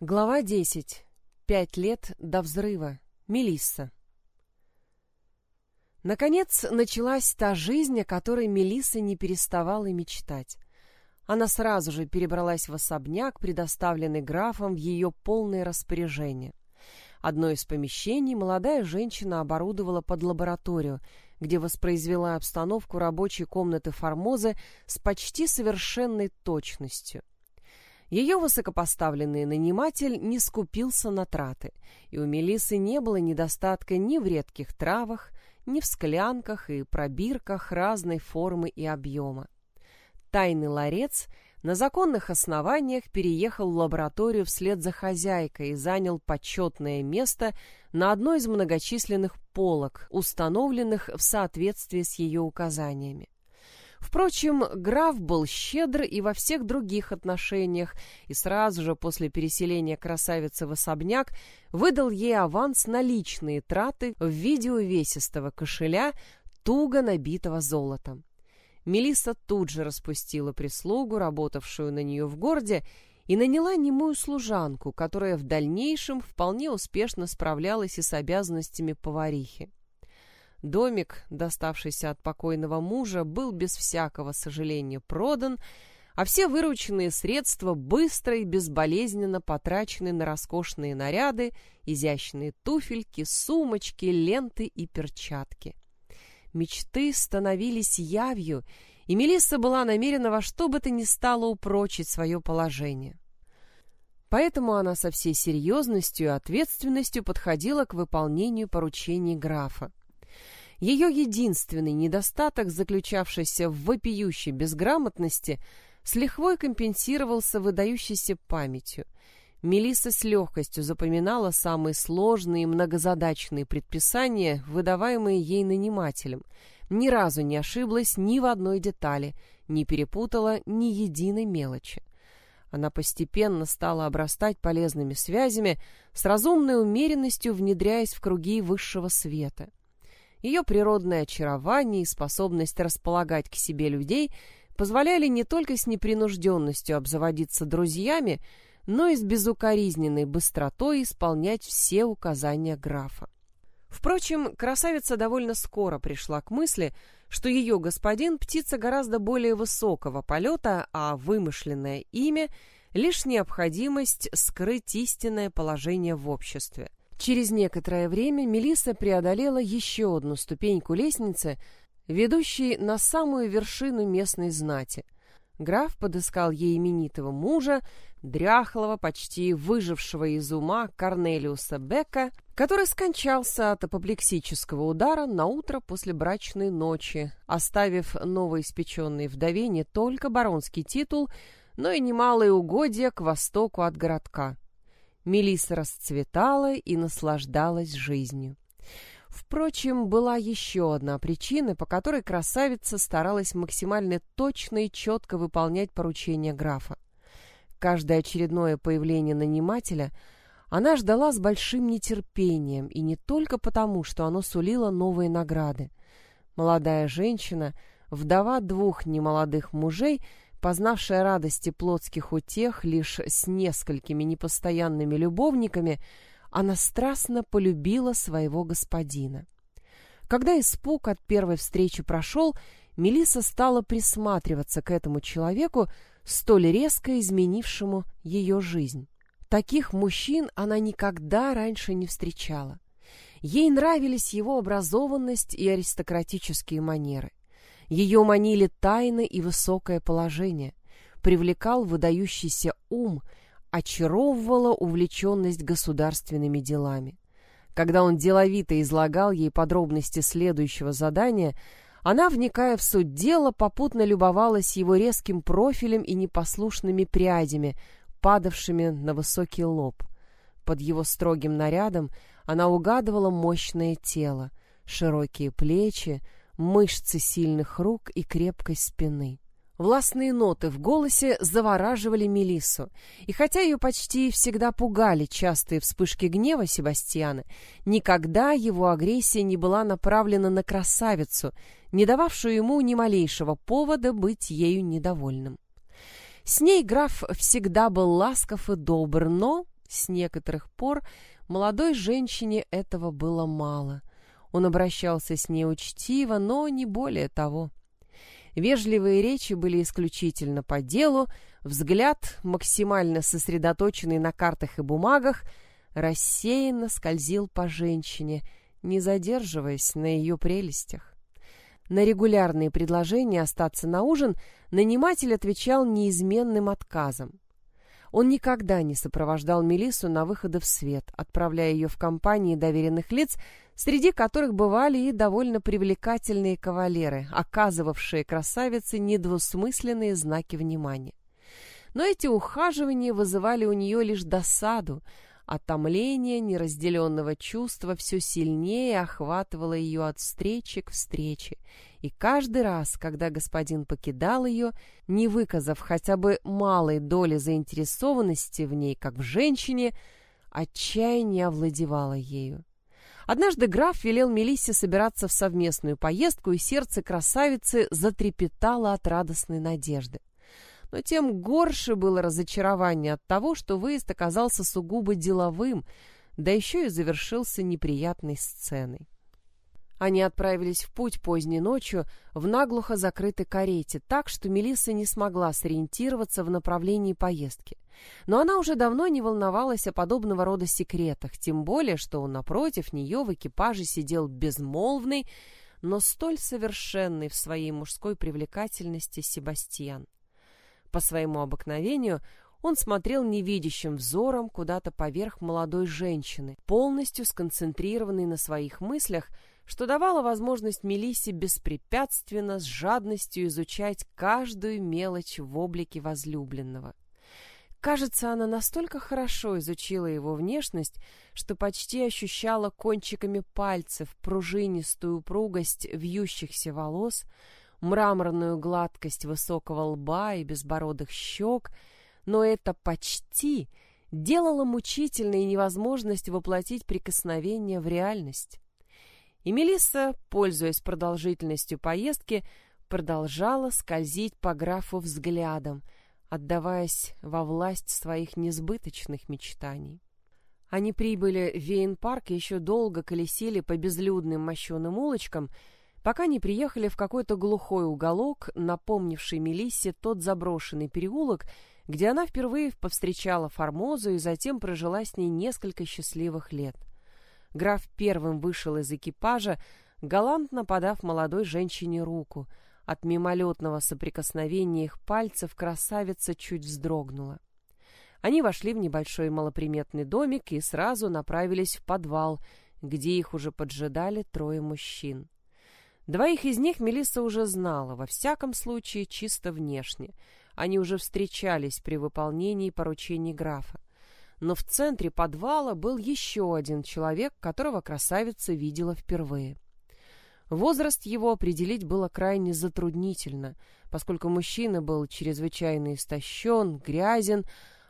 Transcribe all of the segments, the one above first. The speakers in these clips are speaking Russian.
Глава 10. Пять лет до взрыва. Мелисса. Наконец началась та жизнь, о которой Мелисса не переставала мечтать. Она сразу же перебралась в особняк, предоставленный графом в ее полное распоряжение. Одно из помещений молодая женщина оборудовала под лабораторию, где воспроизвела обстановку рабочей комнаты Формозы с почти совершенной точностью — ее высокопоставленный наниматель не скупился на траты, и у Мелисы не было недостатка ни в редких травах, ни в склянках и пробирках разной формы и объема. Тайный ларец на законных основаниях переехал в лабораторию вслед за хозяйкой и занял почетное место на одной из многочисленных полок, установленных в соответствии с ее указаниями. Впрочем, граф был щедр и во всех других отношениях, и сразу же после переселения красавицы в особняк выдал ей аванс на личные траты в виде увесистого кошеля, туго набитого золотом. Мелисса тут же распустила прислугу, работавшую на нее в городе, и наняла немую служанку, которая в дальнейшем вполне успешно справлялась и с обязанностями поварихи. Домик, доставшийся от покойного мужа, был без всякого сожаления продан, а все вырученные средства быстро и безболезненно потрачены на роскошные наряды, изящные туфельки, сумочки, ленты и перчатки. Мечты становились явью, и Мелисса была намерена во что бы то ни стало упрочить свое положение. Поэтому она со всей серьезностью и ответственностью подходила к выполнению поручений графа. Ее единственный недостаток, заключавшийся в вопиющей безграмотности, с лихвой компенсировался выдающейся памятью. Мелисса с легкостью запоминала самые сложные и многозадачные предписания, выдаваемые ей нанимателем. Ни разу не ошиблась ни в одной детали, не перепутала ни единой мелочи. Она постепенно стала обрастать полезными связями, с разумной умеренностью внедряясь в круги высшего света. Ее природное очарование и способность располагать к себе людей позволяли не только с непринужденностью обзаводиться друзьями, но и с безукоризненной быстротой исполнять все указания графа. Впрочем, красавица довольно скоро пришла к мысли, что ее господин — птица гораздо более высокого полета, а вымышленное имя — лишь необходимость скрыть истинное положение в обществе. Через некоторое время Мелисса преодолела еще одну ступеньку лестницы, ведущей на самую вершину местной знати. Граф подыскал ей именитого мужа, дряхлого, почти выжившего из ума Корнелиуса Бека, который скончался от апоплексического удара на утро после брачной ночи, оставив новоиспеченной вдове не только баронский титул, но и немалые угодья к востоку от городка. Мелисса расцветала и наслаждалась жизнью. Впрочем, была еще одна причина, по которой красавица старалась максимально точно и четко выполнять поручения графа. Каждое очередное появление нанимателя она ждала с большим нетерпением, и не только потому, что оно сулило новые награды. Молодая женщина, вдова двух немолодых мужей, познавшая радости плотских утех лишь с несколькими непостоянными любовниками, она страстно полюбила своего господина. Когда испуг от первой встречи прошел, Мелисса стала присматриваться к этому человеку, столь резко изменившему ее жизнь. Таких мужчин она никогда раньше не встречала. Ей нравились его образованность и аристократические манеры. Ее манили тайны и высокое положение, привлекал выдающийся ум, очаровывала увлеченность государственными делами. Когда он деловито излагал ей подробности следующего задания, она, вникая в суть дела, попутно любовалась его резким профилем и непослушными прядями, падавшими на высокий лоб. Под его строгим нарядом она угадывала мощное тело, широкие плечи, мышцы сильных рук и крепкость спины. Властные ноты в голосе завораживали Мелиссу, и хотя ее почти всегда пугали частые вспышки гнева Себастьяна, никогда его агрессия не была направлена на красавицу, не дававшую ему ни малейшего повода быть ею недовольным. С ней граф всегда был ласков и добр, но С некоторых пор молодой женщине этого было мало. Он обращался с ней учтиво, но не более того. Вежливые речи были исключительно по делу, взгляд, максимально сосредоточенный на картах и бумагах, рассеянно скользил по женщине, не задерживаясь на ее прелестях. На регулярные предложения остаться на ужин наниматель отвечал неизменным отказом. Он никогда не сопровождал Мелиссу на выходы в свет, отправляя ее в компании доверенных лиц, среди которых бывали и довольно привлекательные кавалеры, оказывавшие красавице недвусмысленные знаки внимания. Но эти ухаживания вызывали у нее лишь досаду, Отомление неразделенного чувства все сильнее охватывало ее от встречи к встрече, и каждый раз, когда господин покидал ее, не выказав хотя бы малой доли заинтересованности в ней, как в женщине, отчаяние овладевало ею. Однажды граф велел Мелиссе собираться в совместную поездку, и сердце красавицы затрепетало от радостной надежды но тем горше было разочарование от того, что выезд оказался сугубо деловым, да еще и завершился неприятной сценой. Они отправились в путь поздней ночью в наглухо закрытой карете, так что Мелисса не смогла сориентироваться в направлении поездки. Но она уже давно не волновалась о подобного рода секретах, тем более, что напротив нее в экипаже сидел безмолвный, но столь совершенный в своей мужской привлекательности Себастьян. По своему обыкновению он смотрел невидящим взором куда-то поверх молодой женщины, полностью сконцентрированный на своих мыслях, что давало возможность Мелиссе беспрепятственно, с жадностью изучать каждую мелочь в облике возлюбленного. Кажется, она настолько хорошо изучила его внешность, что почти ощущала кончиками пальцев пружинистую упругость вьющихся волос, мраморную гладкость высокого лба и безбородых щек, но это почти делало мучительной невозможность воплотить прикосновение в реальность. И Мелисса, пользуясь продолжительностью поездки, продолжала скользить по графу взглядом, отдаваясь во власть своих несбыточных мечтаний. Они прибыли в Вейн-парк и еще долго колесили по безлюдным мощеным улочкам, пока не приехали в какой-то глухой уголок, напомнивший Мелиссе тот заброшенный переулок, где она впервые повстречала Формозу и затем прожила с ней несколько счастливых лет. Граф первым вышел из экипажа, галантно подав молодой женщине руку. От мимолетного соприкосновения их пальцев красавица чуть вздрогнула. Они вошли в небольшой малоприметный домик и сразу направились в подвал, где их уже поджидали трое мужчин. Двоих из них Мелисса уже знала, во всяком случае, чисто внешне. Они уже встречались при выполнении поручений графа. Но в центре подвала был еще один человек, которого красавица видела впервые. Возраст его определить было крайне затруднительно, поскольку мужчина был чрезвычайно истощен, грязен,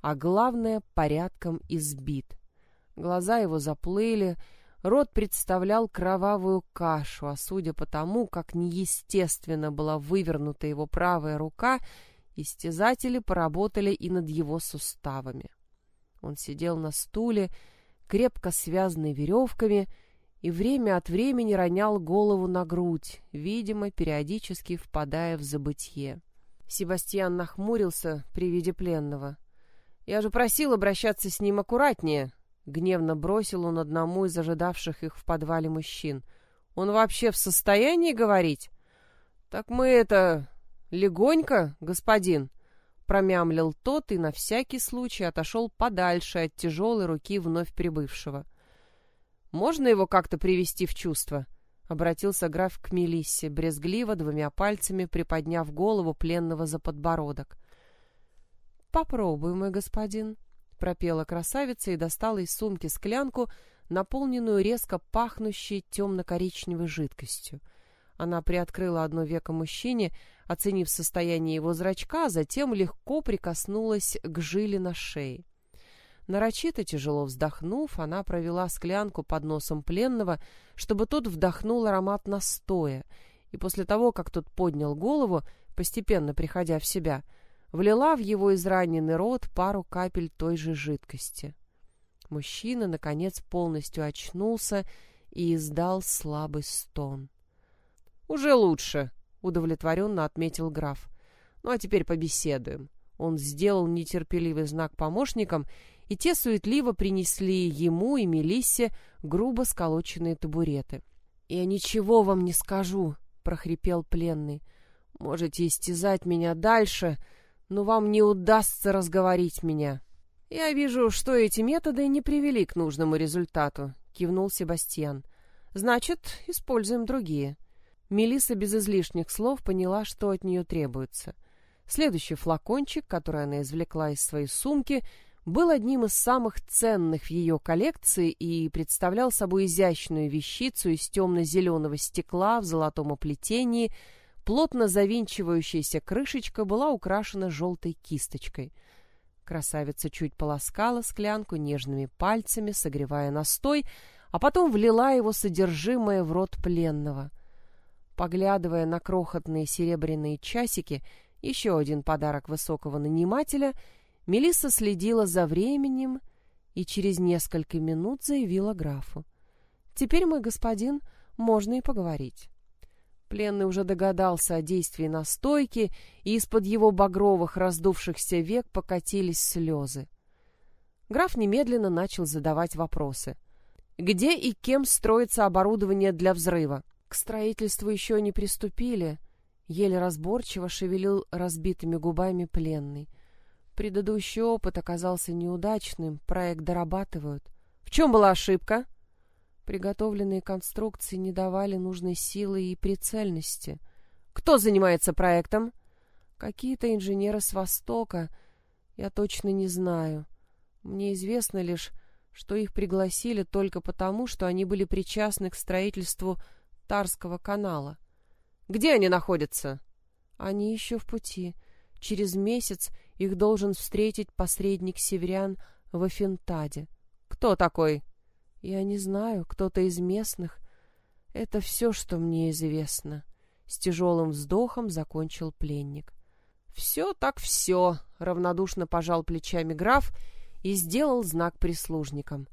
а главное, порядком избит. Глаза его заплыли, Рот представлял кровавую кашу, а судя по тому, как неестественно была вывернута его правая рука, истязатели поработали и над его суставами. Он сидел на стуле, крепко связанный веревками, и время от времени ронял голову на грудь, видимо, периодически впадая в забытье. Себастьян нахмурился при виде пленного. «Я же просил обращаться с ним аккуратнее», Гневно бросил он одному из ожидавших их в подвале мужчин. «Он вообще в состоянии говорить?» «Так мы это... легонько, господин?» Промямлил тот и на всякий случай отошел подальше от тяжелой руки вновь прибывшего. «Можно его как-то привести в чувство?» — обратился граф к Мелиссе, брезгливо двумя пальцами приподняв голову пленного за подбородок. «Попробуй, мой господин», пропела красавица и достала из сумки склянку, наполненную резко пахнущей темно-коричневой жидкостью. Она приоткрыла одно веко мужчине, оценив состояние его зрачка, а затем легко прикоснулась к жиле на шее. Нарочито тяжело вздохнув, она провела склянку под носом пленного, чтобы тот вдохнул аромат настоя, и после того, как тот поднял голову, постепенно приходя в себя — влила в его израненный рот пару капель той же жидкости. Мужчина, наконец, полностью очнулся и издал слабый стон. «Уже лучше», — удовлетворенно отметил граф. «Ну а теперь побеседуем». Он сделал нетерпеливый знак помощникам, и те суетливо принесли ему и Мелиссе грубо сколоченные табуреты. «Я ничего вам не скажу», — прохрипел пленный. «Можете истязать меня дальше, но вам не удастся разговорить меня». «Я вижу, что эти методы не привели к нужному результату», — кивнул Себастьян. «Значит, используем другие». Мелисса без излишних слов поняла, что от нее требуется. Следующий флакончик, который она извлекла из своей сумки, был одним из самых ценных в ее коллекции и представлял собой изящную вещицу из темно-зеленого стекла в золотом оплетении. Плотно завинчивающаяся крышечка была украшена желтой кисточкой — Красавица чуть полоскала склянку нежными пальцами, согревая настой, а потом влила его содержимое в рот пленного. Поглядывая на крохотные серебряные часики, еще один подарок высокого нанимателя, Мелисса следила за временем и через несколько минут заявила графу. «Теперь, мой господин, можно и поговорить». Пленный уже догадался о действии настойки, и из-под его багровых раздувшихся век покатились слезы. Граф немедленно начал задавать вопросы. Где и кем строится оборудование для взрыва? К строительству еще не приступили. Еле разборчиво шевелил разбитыми губами пленный. Предыдущий опыт оказался неудачным, проект дорабатывают. В чем была ошибка? — Приготовленные конструкции не давали нужной силы и прицельности. Кто занимается проектом? Какие-то инженеры с Востока. Я точно не знаю. Мне известно лишь, что их пригласили только потому, что они были причастны к строительству Тарского канала. Где они находятся? Они еще в пути. Через месяц их должен встретить посредник северян в Афентаде. Кто такой? Я не знаю, кто-то из местных. Это все, что мне известно. С тяжелым вздохом закончил пленник. Все так все, равнодушно пожал плечами граф и сделал знак прислужникам.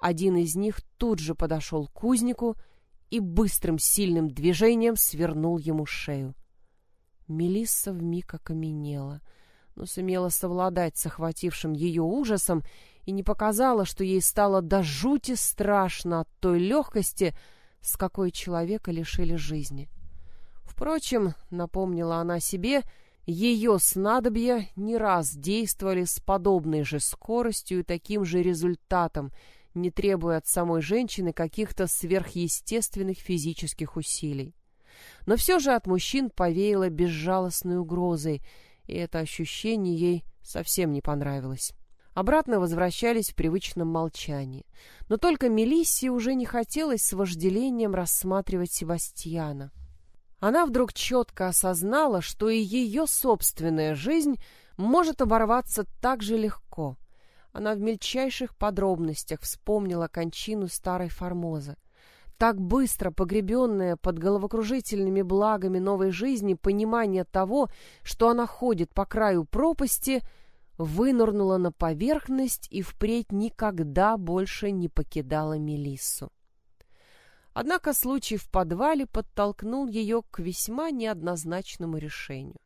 Один из них тут же подошел к кузнику и быстрым сильным движением свернул ему шею. Мелисса вмиг окаменела, но сумела совладать с охватившим ее ужасом и не показала, что ей стало до жути страшно от той легкости, с какой человека лишили жизни. Впрочем, напомнила она себе, ее снадобья не раз действовали с подобной же скоростью и таким же результатом, не требуя от самой женщины каких-то сверхъестественных физических усилий. Но все же от мужчин повеяло безжалостной угрозой, и это ощущение ей совсем не понравилось. Обратно возвращались в привычном молчании. Но только Мелиссе уже не хотелось с вожделением рассматривать Себастьяна. Она вдруг четко осознала, что и ее собственная жизнь может оборваться так же легко. Она в мельчайших подробностях вспомнила кончину старой Формозы. Так быстро погребенная под головокружительными благами новой жизни понимание того, что она ходит по краю пропасти — вынырнула на поверхность и впредь никогда больше не покидала Мелиссу. Однако случай в подвале подтолкнул ее к весьма неоднозначному решению.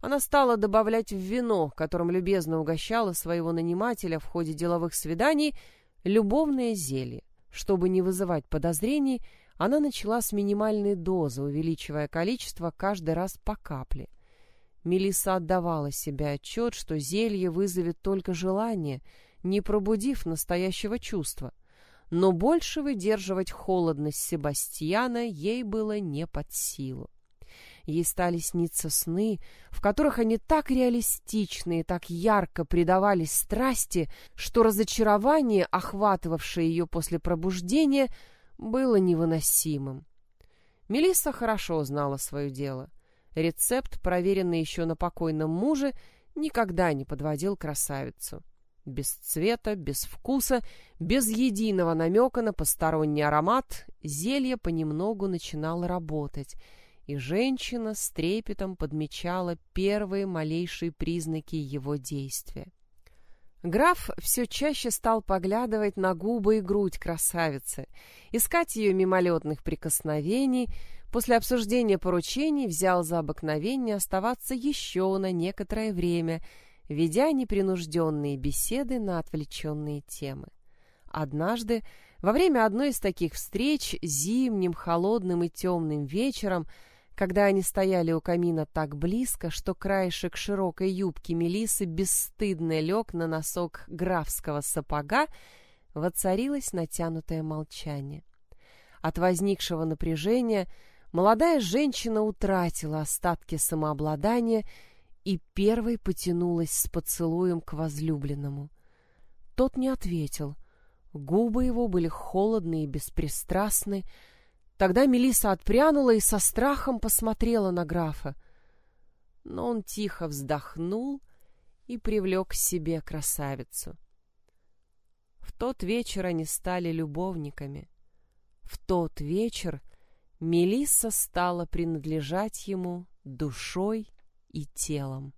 Она стала добавлять в вино, которым любезно угощала своего нанимателя в ходе деловых свиданий, любовное зелье. Чтобы не вызывать подозрений, она начала с минимальной дозы, увеличивая количество каждый раз по капле – Мелисса отдавала себе отчет, что зелье вызовет только желание, не пробудив настоящего чувства. Но больше выдерживать холодность Себастьяна ей было не под силу. Ей стали сниться сны, в которых они так реалистичны и так ярко предавались страсти, что разочарование, охватывавшее ее после пробуждения, было невыносимым. Мелисса хорошо знала свое дело — Рецепт, проверенный еще на покойном муже, никогда не подводил красавицу. Без цвета, без вкуса, без единого намека на посторонний аромат зелье понемногу начинало работать, и женщина с трепетом подмечала первые малейшие признаки его действия. Граф все чаще стал поглядывать на губы и грудь красавицы, искать ее мимолетных прикосновений, после обсуждения поручений взял за обыкновение оставаться еще на некоторое время, ведя непринужденные беседы на отвлеченные темы. Однажды, во время одной из таких встреч, зимним, холодным и темным вечером, когда они стояли у камина так близко, что краешек широкой юбки Мелисы бесстыдно лег на носок графского сапога, воцарилось натянутое молчание. От возникшего напряжения молодая женщина утратила остатки самообладания и первой потянулась с поцелуем к возлюбленному. Тот не ответил. Губы его были холодны и беспристрастны, Тогда Мелиса отпрянула и со страхом посмотрела на графа. Но он тихо вздохнул и привлек к себе красавицу. В тот вечер они стали любовниками. В тот вечер Мелисса стала принадлежать ему душой и телом.